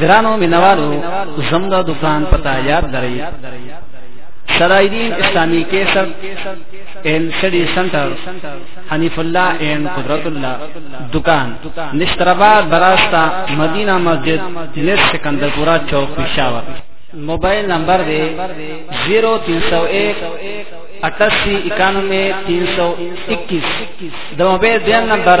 ګرانو مینوالو زموږ دکان پتا یاد درئ سرایدین اسلامی کیسر این سڑی سنٹر حنیف اللہ این قدرت اللہ دکان نشترآباد براستہ مدینہ مسجد نس سکندر پورا چوک پشاور موبائل نمبر دے زیرو تین سو ایک اٹاسی اکانوے تین سو اکیس دو موبائل دین نمبر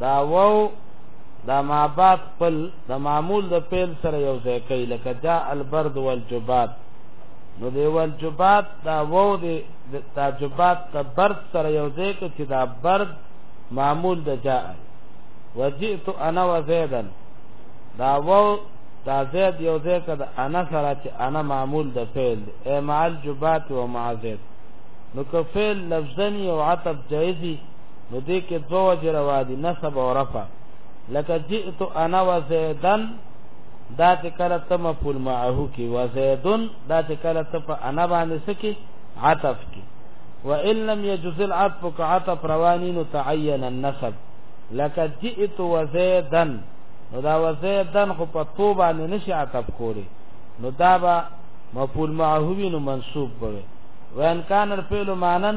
دا وو دا ما بعد خپل د معمول د پیل سره یو ځای کوي لکه جاء البرد والجبات نو دی والجبات دا وو دی د تاجبات ته برد سره یو ځای کې چې دا برد معمول د جاء وجئت انا وزیدن دا وو دا زید یو ځای کې د انا سره چې انا معمول د فعل ای مع الجبات و مع زید نو که فعل لفظنی او عطف جایزی نو دې کې دوه وجه روا دي نسب او رفع لکه جئت انا وزیدن دا چې کله ته مفعول معه کې وزیدن دا چې کله ته په انا باندې سکی عطف کې وان لم يجز العطف كعطف رواني تعين النسب لکه جئت وزیدن نو دا وزیدن خو په تو باندې نشي عطف کولی نو دا به مفعول معه وي نو منصوب به وي وان کان الفعل معنن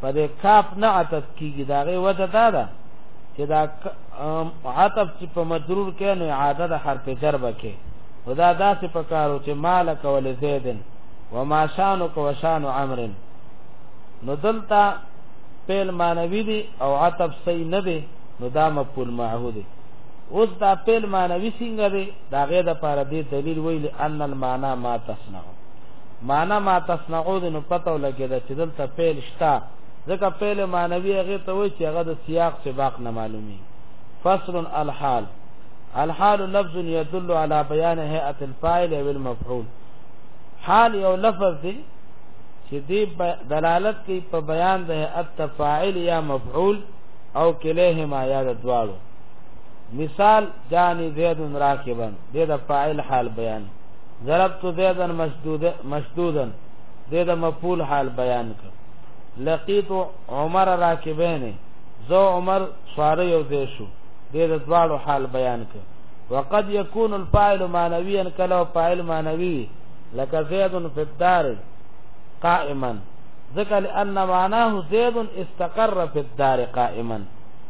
په دې کاف نه عطف کیږي دا غي وجه دا ده چې دا عطف چې په مجرور کې نه عادت حرف جر بکې خدا دا څه پکارو چې مالک ول زیدن وما شانک وشان عمر نو دلته پیل مانوی دی او عطف صحیح نه دی نو دا مقبول معه دی اوس دا پیل مانوی څنګه دی دا غې د پاره دی دلیل ویل ان المعنا ما تصنعو معنا ما تصنعو د نو پته ولګی دا چې دلته فعل شتا ځکه فعل معنوي هغه ته وایي چې هغه د سیاق سباق نه معلومي فصل الحال الحال لفظ يدل على بيان هيئه الفاعل او المفعول حال یو لفظ دی چې دی دلالت کوي په بیان د هيئه فاعل یا مفعول او کلیهما یا د دواړو مثال جانی زید راکبن د فاعل حال بیان ضربت زیدا مشدودا مشدودا دې د مفعول حال بیان کړ لقیت عمر راکبین زو عمر سواره یو دې شو دې د دواړو حال بیان کړ وقد يكون الفاعل معنويا کله فاعل معنوي لك زيد في الدار قائما ذکر لأن معناه زيد استقر في الدار قائما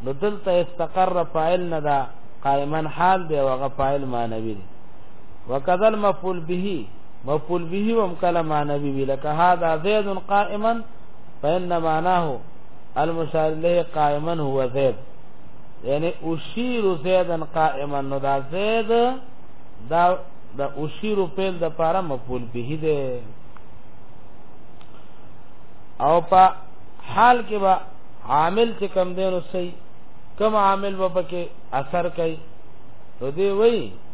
نو دلته استقر فاعل نه دا قائما حال دی وغه فاعل معنوي دی وکذا المفعول به مفعول به هم کله معنوي وی لکه هاذا زید قائما فإن معناه المشار الیه قائما هو زید یعنی اشیر زیدا قائما نو دا زید دا د اشیر فعل د پاره مفعول به ده او په حال کې با عامل چې کم دینو صحیح کم عامل و پکې اثر کوي نو دی وایي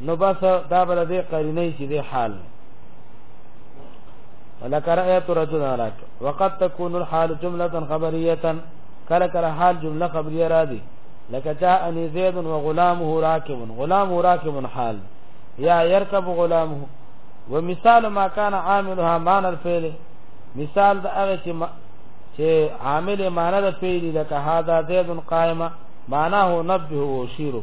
نو بس دا بل دې قرینه چې دې حال ولکر ایت رجل راک وقد تكون الحال جمله خبريه کله کله حال جمله خبريه را دي لکه جاء ان زید و غلامه راکب غلام راکب حال یا يركب غلامه ومثال ما كان عاملها معنى الفعل مثال دا هغه چې چې عامل معنی د فعل لکه هذا زید قائمه معناه نبه وشيره